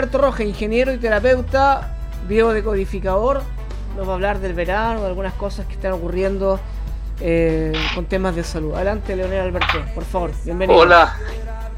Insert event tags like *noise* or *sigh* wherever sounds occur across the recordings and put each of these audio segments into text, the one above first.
Alberto Roja, ingeniero y terapeuta, biodecodificador, nos va a hablar del verano, de algunas cosas que están ocurriendo eh, con temas de salud. Adelante, Leonel Alberto, por favor, bienvenido. Hola,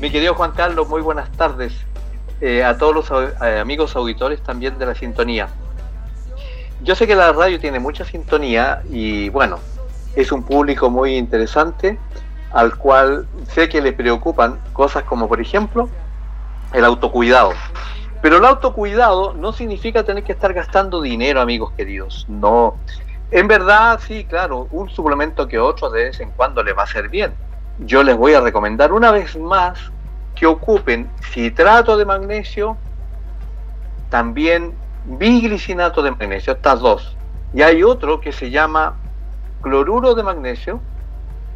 mi querido Juan Carlos, muy buenas tardes. Eh, a todos los eh, amigos auditores también de la sintonía. Yo sé que la radio tiene mucha sintonía y bueno, es un público muy interesante al cual sé que le preocupan cosas como por ejemplo el autocuidado. Pero el autocuidado no significa tener que estar gastando dinero, amigos queridos. No. En verdad, sí, claro, un suplemento que otro de vez en cuando le va a hacer bien. Yo les voy a recomendar una vez más que ocupen citrato de magnesio, también biglicinato de magnesio, estas dos. Y hay otro que se llama cloruro de magnesio,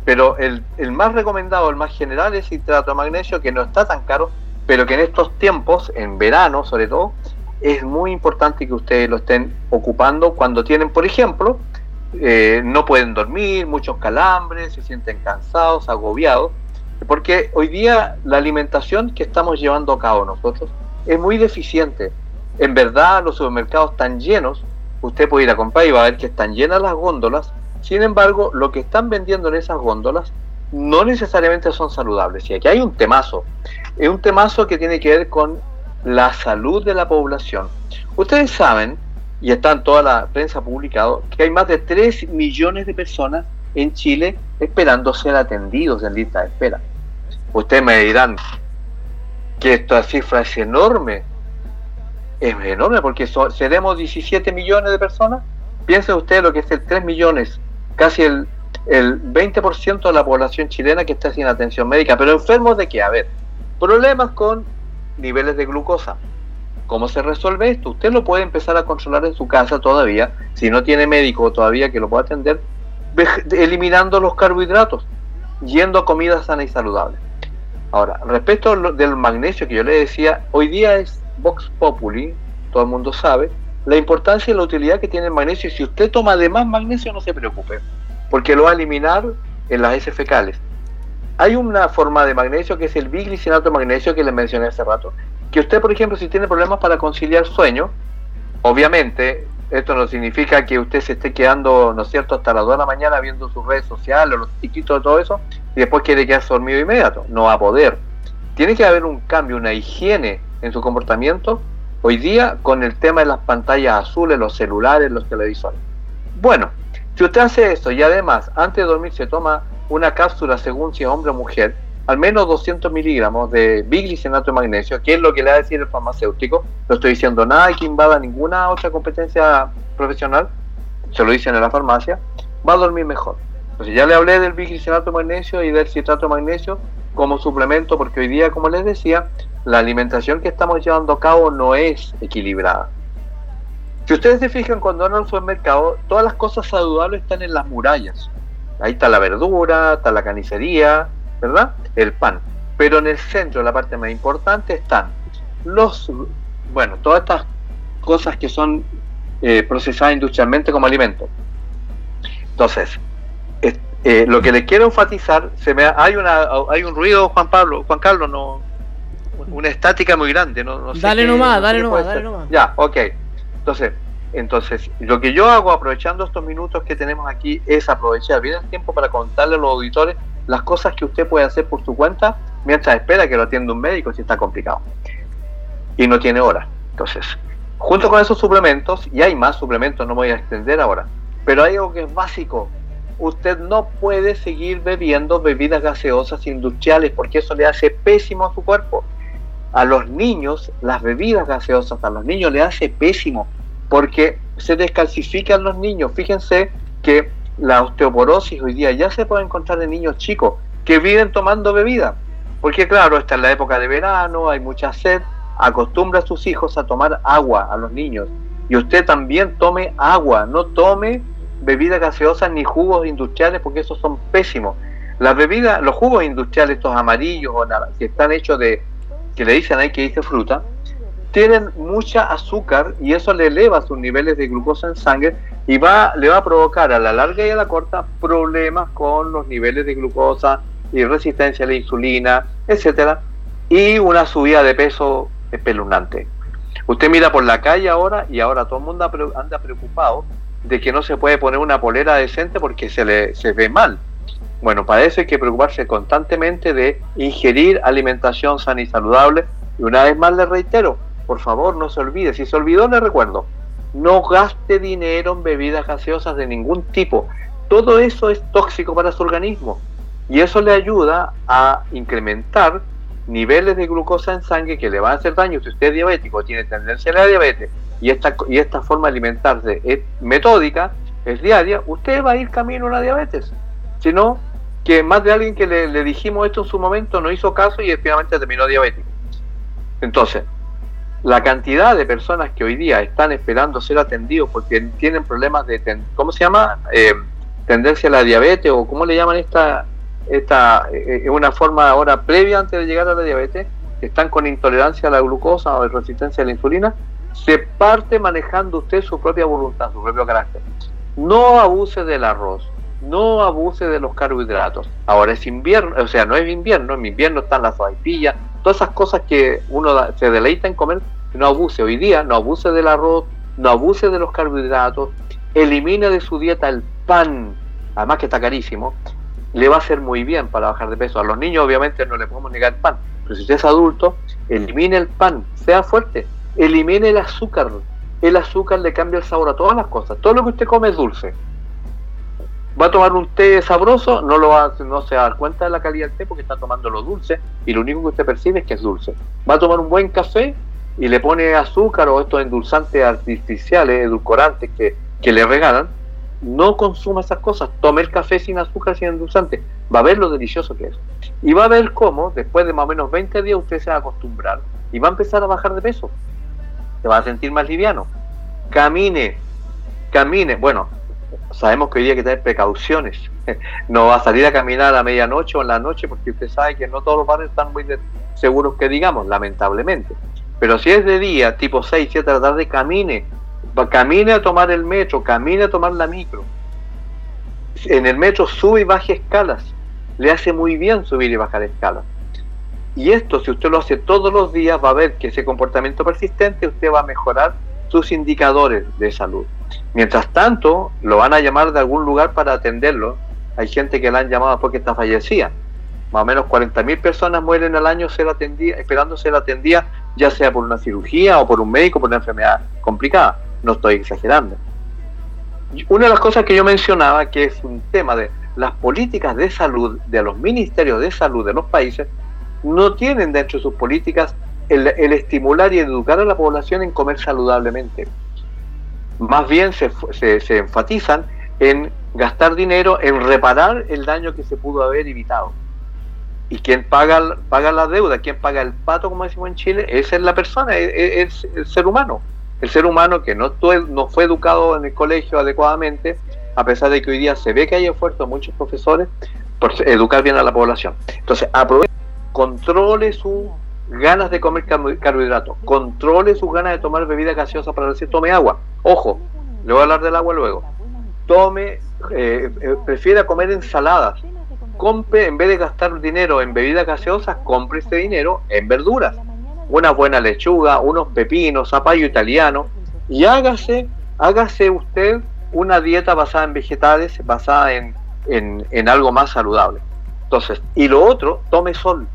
pero el, el más recomendado, el más general es citrato de magnesio, que no está tan caro, pero que en estos tiempos, en verano sobre todo, es muy importante que ustedes lo estén ocupando cuando tienen, por ejemplo, eh, no pueden dormir, muchos calambres, se sienten cansados, agobiados, porque hoy día la alimentación que estamos llevando a cabo nosotros es muy deficiente. En verdad los supermercados están llenos, usted puede ir a comprar y va a ver que están llenas las góndolas, sin embargo lo que están vendiendo en esas góndolas no necesariamente son saludables. Y aquí hay un temazo. Es un temazo que tiene que ver con la salud de la población. Ustedes saben, y está en toda la prensa publicado, que hay más de 3 millones de personas en Chile esperando ser atendidos en lista de espera. Ustedes me dirán que esta cifra es enorme. Es enorme porque seremos 17 millones de personas. Piensen ustedes lo que es el 3 millones, casi el el 20% de la población chilena que está sin atención médica, pero enfermos de qué? A ver, problemas con niveles de glucosa. ¿Cómo se resuelve esto? Usted lo puede empezar a controlar en su casa todavía, si no tiene médico todavía que lo pueda atender, eliminando los carbohidratos, yendo a comida sana y saludable. Ahora, respecto del magnesio que yo le decía, hoy día es Vox Populi, todo el mundo sabe, la importancia y la utilidad que tiene el magnesio. Si usted toma además magnesio, no se preocupe porque lo va a eliminar en las heces fecales. Hay una forma de magnesio que es el biglicinato de magnesio que les mencioné hace rato, que usted, por ejemplo, si tiene problemas para conciliar sueño, obviamente esto no significa que usted se esté quedando, ¿no es cierto?, hasta las 2 de la mañana viendo sus redes sociales, los chiquitos de todo eso, y después quiere quedarse dormido inmediato. No va a poder. Tiene que haber un cambio, una higiene en su comportamiento hoy día con el tema de las pantallas azules, los celulares, los televisores. Bueno, si usted hace eso y además antes de dormir se toma una cápsula según si es hombre o mujer, al menos 200 miligramos de biglicinato de magnesio, que es lo que le va a decir el farmacéutico, no estoy diciendo nada que invada ninguna otra competencia profesional, se lo dicen en la farmacia, va a dormir mejor. Entonces ya le hablé del biglicinato de magnesio y del citrato de magnesio como suplemento, porque hoy día, como les decía, la alimentación que estamos llevando a cabo no es equilibrada. Si ustedes se fijan cuando van al supermercado, todas las cosas saludables están en las murallas. Ahí está la verdura, está la canicería, ¿verdad? El pan. Pero en el centro, la parte más importante, están los, bueno, todas estas cosas que son eh, procesadas industrialmente como alimento. Entonces, eh, lo que les quiero enfatizar, se me hay una hay un ruido, Juan Pablo, Juan Carlos, no, una estática muy grande, no, dale nomás, dale nomás, dale nomás. Ya, ok. Entonces, entonces, lo que yo hago aprovechando estos minutos que tenemos aquí es aprovechar bien el tiempo para contarle a los auditores las cosas que usted puede hacer por su cuenta mientras espera que lo atienda un médico si está complicado y no tiene hora. Entonces, junto con esos suplementos, y hay más suplementos, no me voy a extender ahora, pero hay algo que es básico. Usted no puede seguir bebiendo bebidas gaseosas industriales porque eso le hace pésimo a su cuerpo a los niños, las bebidas gaseosas a los niños le hace pésimo, porque se descalcifican los niños. Fíjense que la osteoporosis hoy día ya se puede encontrar en niños chicos que viven tomando bebida, porque claro, está en la época de verano, hay mucha sed, acostumbra a sus hijos a tomar agua, a los niños, y usted también tome agua, no tome bebidas gaseosas ni jugos industriales, porque esos son pésimos. Las bebidas, los jugos industriales, estos amarillos o que están hechos de que le dicen ahí que dice fruta, tienen mucha azúcar y eso le eleva sus niveles de glucosa en sangre y va, le va a provocar a la larga y a la corta problemas con los niveles de glucosa y resistencia a la insulina, etcétera, y una subida de peso espeluznante. Usted mira por la calle ahora y ahora todo el mundo anda preocupado de que no se puede poner una polera decente porque se le se ve mal. Bueno, para eso hay que preocuparse constantemente de ingerir alimentación sana y saludable. Y una vez más le reitero, por favor no se olvide, si se olvidó le recuerdo, no gaste dinero en bebidas gaseosas de ningún tipo. Todo eso es tóxico para su organismo y eso le ayuda a incrementar niveles de glucosa en sangre que le van a hacer daño si usted es diabético, tiene tendencia a la diabetes y esta, y esta forma de alimentarse es metódica, es diaria, usted va a ir camino a la diabetes. Si no, que más de alguien que le, dijimos esto en su momento no hizo caso y finalmente terminó diabético. Entonces, la cantidad de personas que hoy día están esperando ser atendidos porque tienen problemas de, ¿cómo se llama? Eh, tendencia a la diabetes o cómo le llaman esta, esta eh, una forma ahora previa antes de llegar a la diabetes, que están con intolerancia a la glucosa o resistencia a la insulina, se parte manejando usted su propia voluntad, su propio carácter. No abuse del arroz, no abuse de los carbohidratos. Ahora es invierno, o sea, no es invierno, en invierno están las sopaipillas, todas esas cosas que uno se deleita en comer, no abuse hoy día, no abuse del arroz, no abuse de los carbohidratos, elimine de su dieta el pan, además que está carísimo, le va a hacer muy bien para bajar de peso. A los niños obviamente no le podemos negar el pan, pero si usted es adulto, elimine el pan, sea fuerte, elimine el azúcar. El azúcar le cambia el sabor a todas las cosas. Todo lo que usted come es dulce va a tomar un té sabroso, no lo va, no se va a dar cuenta de la calidad del té porque está tomando lo dulce y lo único que usted percibe es que es dulce. Va a tomar un buen café y le pone azúcar o estos endulzantes artificiales, edulcorantes que, que le regalan, no consuma esas cosas, tome el café sin azúcar, sin endulzante, va a ver lo delicioso que es. Y va a ver cómo, después de más o menos 20 días, usted se va a acostumbrar y va a empezar a bajar de peso. Se va a sentir más liviano. Camine, camine. Bueno, sabemos que hoy día hay que tener precauciones. *laughs* No va a salir a caminar a medianoche o en la noche porque usted sabe que no todos los barrios están muy seguros que digamos, lamentablemente. Pero si es de día, tipo 6, 7 de la tarde, camine. Camine a tomar el metro, camine a tomar la micro. En el metro sube y baje escalas. Le hace muy bien subir y bajar escalas. Y esto, si usted lo hace todos los días, va a ver que ese comportamiento persistente usted va a mejorar sus indicadores de salud. Mientras tanto, lo van a llamar de algún lugar para atenderlo. Hay gente que la han llamado porque está fallecida. Más o menos 40.000 personas mueren al año ser atendida, esperando ser atendida, ya sea por una cirugía o por un médico, por una enfermedad complicada. No estoy exagerando. Una de las cosas que yo mencionaba, que es un tema de las políticas de salud de los ministerios de salud de los países, no tienen dentro de sus políticas el, estimular y educar a la población en comer saludablemente más bien se, se, enfatizan en gastar dinero en reparar el daño que se pudo haber evitado. Y quien paga, paga la deuda, quien paga el pato, como decimos en Chile, esa es la persona, es, el ser humano. El ser humano que no, no fue educado en el colegio adecuadamente, a pesar de que hoy día se ve que hay esfuerzo de muchos profesores por educar bien a la población. Entonces, aproveche, controle su ganas de comer carbohidratos, controle sus ganas de tomar bebida gaseosa para decir tome agua. Ojo, le voy a hablar del agua luego. Tome, eh, eh, prefiera comer ensaladas. Compre, en vez de gastar dinero en bebidas gaseosas, compre ese dinero en verduras. Una buena lechuga, unos pepinos, zapallo italiano. Y hágase, hágase usted una dieta basada en vegetales, basada en, en, en algo más saludable. Entonces, y lo otro, tome sol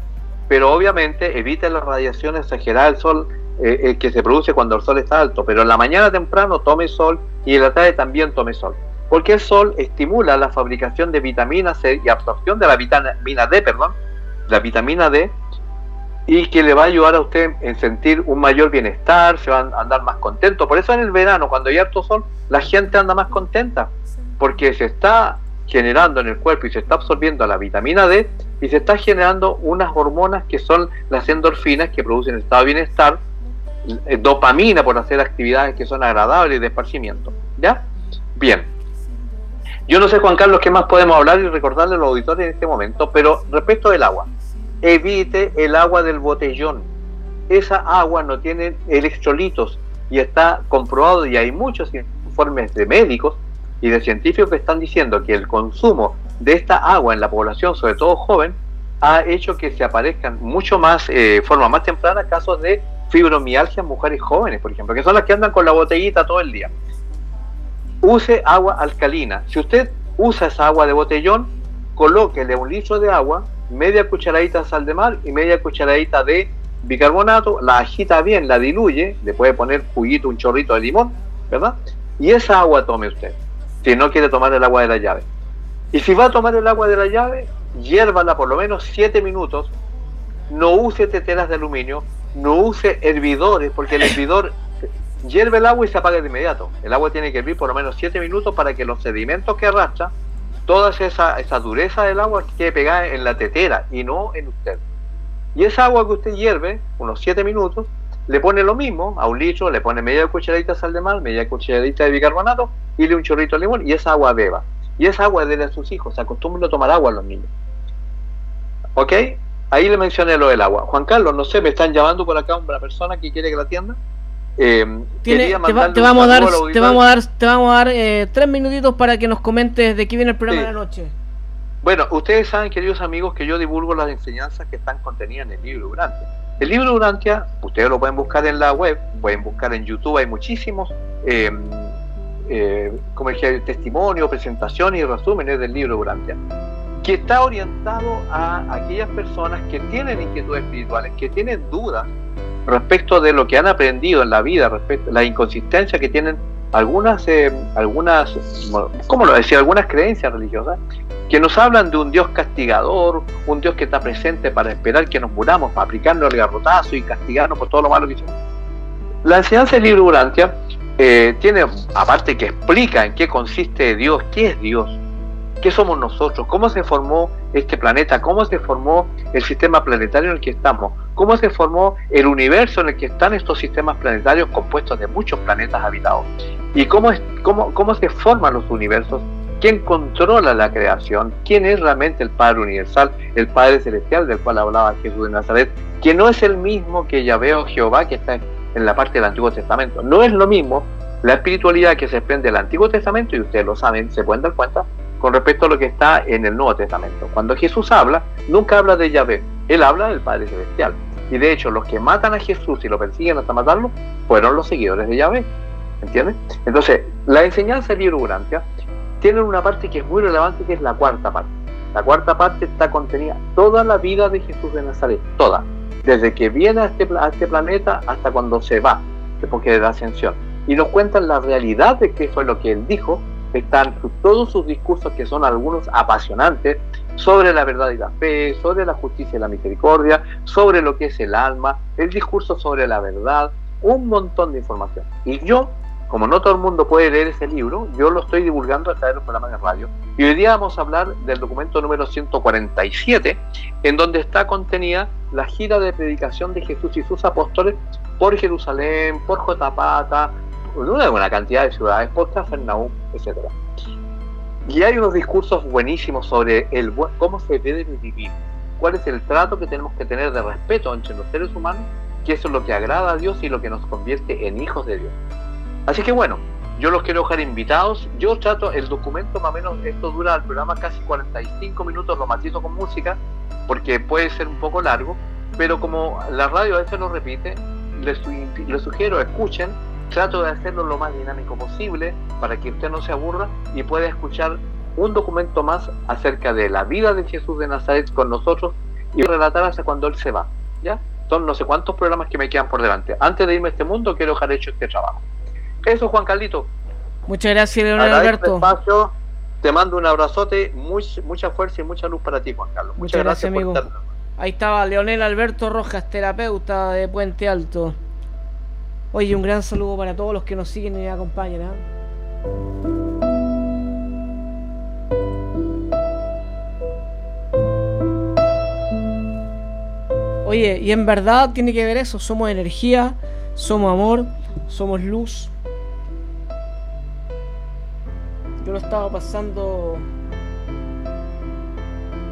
pero obviamente evite la radiación exagerada del sol eh, eh, que se produce cuando el sol está alto, pero en la mañana temprano tome sol y en la tarde también tome sol, porque el sol estimula la fabricación de vitamina C y absorción de la vitamina D, perdón, la vitamina D, y que le va a ayudar a usted en sentir un mayor bienestar, se va a andar más contento. Por eso en el verano, cuando hay harto sol, la gente anda más contenta, porque se está generando en el cuerpo y se está absorbiendo la vitamina D y se está generando unas hormonas que son las endorfinas que producen estado de bienestar, eh, dopamina por hacer actividades que son agradables y de esparcimiento. ¿Ya? Bien. Yo no sé, Juan Carlos, qué más podemos hablar y recordarle a los auditores en este momento, pero respecto del agua, evite el agua del botellón. Esa agua no tiene electrolitos y está comprobado y hay muchos informes de médicos y de científicos que están diciendo que el consumo de esta agua en la población, sobre todo joven, ha hecho que se aparezcan mucho más, eh, forma más temprana, casos de fibromialgia en mujeres jóvenes, por ejemplo, que son las que andan con la botellita todo el día. Use agua alcalina. Si usted usa esa agua de botellón, colóquele un litro de agua, media cucharadita de sal de mar y media cucharadita de bicarbonato, la agita bien, la diluye, le puede poner juguito, un chorrito de limón, ¿verdad? Y esa agua tome usted, si no quiere tomar el agua de la llave. Y si va a tomar el agua de la llave, hiérvala por lo menos 7 minutos, no use teteras de aluminio, no use hervidores, porque el *laughs* hervidor hierve el agua y se apaga de inmediato. El agua tiene que hervir por lo menos 7 minutos para que los sedimentos que arrastra, toda esa, esa dureza del agua quede pegada en la tetera y no en usted. Y esa agua que usted hierve, unos 7 minutos, le pone lo mismo a un litro, le pone media cucharadita de sal de mar, media cucharadita de bicarbonato y le un chorrito de limón y esa agua beba. Y esa agua es de sus hijos, se acostumbran a tomar agua a los niños. ¿Ok? Ahí le mencioné lo del agua. Juan Carlos, no sé, me están llamando por acá una persona que quiere que la atienda. Eh, te, vamos a dar, te vamos a dar, te vamos a dar eh, tres minutitos para que nos comentes de qué viene el programa de la noche. Bueno, ustedes saben, queridos amigos, que yo divulgo las enseñanzas que están contenidas en el libro Urantia. El libro Urantia, ustedes lo pueden buscar en la web, pueden buscar en YouTube, hay muchísimos eh, eh, como dije, testimonio, presentaciones y resúmenes del libro Urantia, que está orientado a aquellas personas que tienen inquietudes espirituales, que tienen dudas respecto de lo que han aprendido en la vida, respecto a la inconsistencia que tienen algunas, eh, algunas, ¿cómo lo decía? Algunas creencias religiosas que nos hablan de un Dios castigador, un Dios que está presente para esperar que nos muramos, para aplicarnos el garrotazo y castigarnos por todo lo malo que hicimos. La enseñanza del libro Urantia eh, tiene, aparte que explica en qué consiste Dios, qué es Dios, qué somos nosotros, cómo se formó este planeta, cómo se formó el sistema planetario en el que estamos, cómo se formó el universo en el que están estos sistemas planetarios compuestos de muchos planetas habitados, y cómo, es, cómo, cómo se forman los universos, quién controla la creación, quién es realmente el Padre Universal, el Padre Celestial del cual hablaba Jesús de Nazaret, que no es el mismo que Yahvé o Jehová que está en la parte del Antiguo Testamento. No es lo mismo la espiritualidad que se desprende del Antiguo Testamento, y ustedes lo saben, se pueden dar cuenta, con respecto a lo que está en el Nuevo Testamento. Cuando Jesús habla, nunca habla de Yahvé, él habla del Padre Celestial. Y de hecho, los que matan a Jesús y lo persiguen hasta matarlo, fueron los seguidores de Yahvé. ¿Entiendes? Entonces, la enseñanza del libro Urantia tiene una parte que es muy relevante, que es la cuarta parte. La cuarta parte está contenida toda la vida de Jesús de Nazaret, toda desde que viene a este, este planeta hasta cuando se va, porque de la ascensión. Y nos cuentan la realidad de qué fue lo que él dijo. Están todos sus discursos, que son algunos apasionantes, sobre la verdad y la fe, sobre la justicia y la misericordia, sobre lo que es el alma, el discurso sobre la verdad, un montón de información. Y yo como no todo el mundo puede leer ese libro, yo lo estoy divulgando a través de los programas de radio. Y hoy día vamos a hablar del documento número 147, en donde está contenida la gira de predicación de Jesús y sus apóstoles por Jerusalén, por Jotapata, por una buena cantidad de ciudades, por Cafarnaúm, etc. Y hay unos discursos buenísimos sobre cómo se debe vivir, cuál es el trato que tenemos que tener de respeto entre los seres humanos, que eso es lo que agrada a Dios y lo que nos convierte en hijos de Dios. Así que bueno, yo los quiero dejar invitados. Yo trato el documento más o menos, esto dura el programa casi 45 minutos, lo matizo con música, porque puede ser un poco largo, pero como la radio a veces lo repite, les, les sugiero, escuchen, trato de hacerlo lo más dinámico posible para que usted no se aburra y pueda escuchar un documento más acerca de la vida de Jesús de Nazaret con nosotros y relatar hasta cuando Él se va. ¿Ya? Son no sé cuántos programas que me quedan por delante. Antes de irme a este mundo, quiero dejar hecho este trabajo. Eso, Juan Carlito. Muchas gracias, Leonel Alberto. Te mando un abrazote, mucha fuerza y mucha luz para ti, Juan Carlos. Muchas, gracias, amigo. Ahí estaba Leonel Alberto Rojas, terapeuta de Puente Alto. Oye, un gran saludo para todos los que nos siguen y acompañan. ¿ah? Oye, y en verdad tiene que ver eso, somos energía, somos amor, somos luz, lo estaba pasando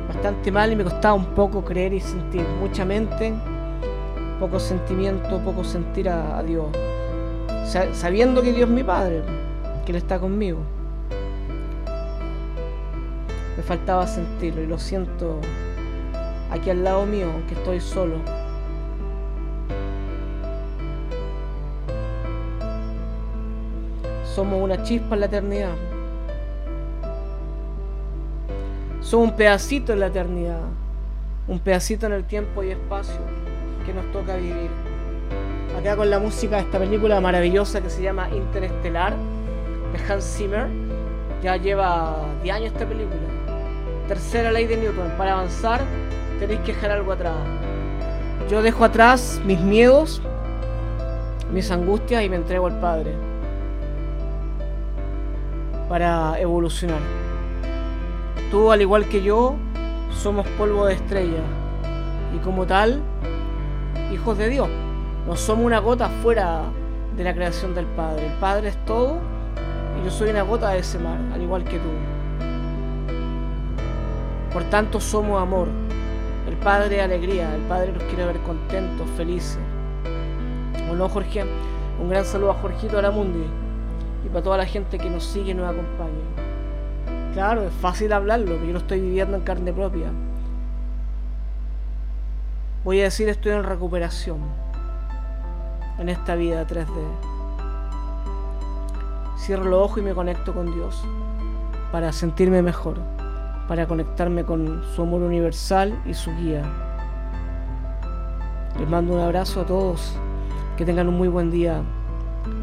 bastante mal y me costaba un poco creer y sentir mucha mente, poco sentimiento, poco sentir a, a Dios, sabiendo que Dios es mi Padre, que Él está conmigo. Me faltaba sentirlo y lo siento aquí al lado mío, aunque estoy solo. Somos una chispa en la eternidad. Somos un pedacito en la eternidad. Un pedacito en el tiempo y espacio que nos toca vivir. Acá con la música de esta película maravillosa que se llama Interestelar de Hans Zimmer. Ya lleva 10 años esta película. Tercera ley de Newton. Para avanzar tenéis que dejar algo atrás. Yo dejo atrás mis miedos, mis angustias y me entrego al Padre para evolucionar. Tú, al igual que yo, somos polvo de estrella y como tal, hijos de Dios. No somos una gota fuera de la creación del Padre. El Padre es todo y yo soy una gota de ese mar, al igual que tú. Por tanto, somos amor. El Padre alegría, el Padre nos quiere ver contentos, felices. Bueno, Jorge, un gran saludo a Jorgito Aramundi y para toda la gente que nos sigue y nos acompaña. Claro, es fácil hablarlo, pero yo lo estoy viviendo en carne propia. Voy a decir, estoy en recuperación en esta vida 3D. Cierro los ojos y me conecto con Dios para sentirme mejor para conectarme con su amor universal y su guía. Les mando un abrazo a todos, que tengan un muy buen día.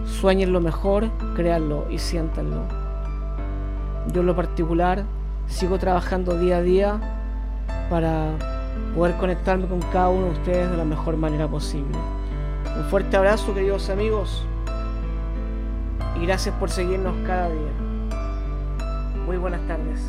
Sueñen lo mejor, créanlo y siéntanlo. Yo en lo particular sigo trabajando día a día para poder conectarme con cada uno de ustedes de la mejor manera posible. Un fuerte abrazo queridos amigos y gracias por seguirnos cada día. Muy buenas tardes.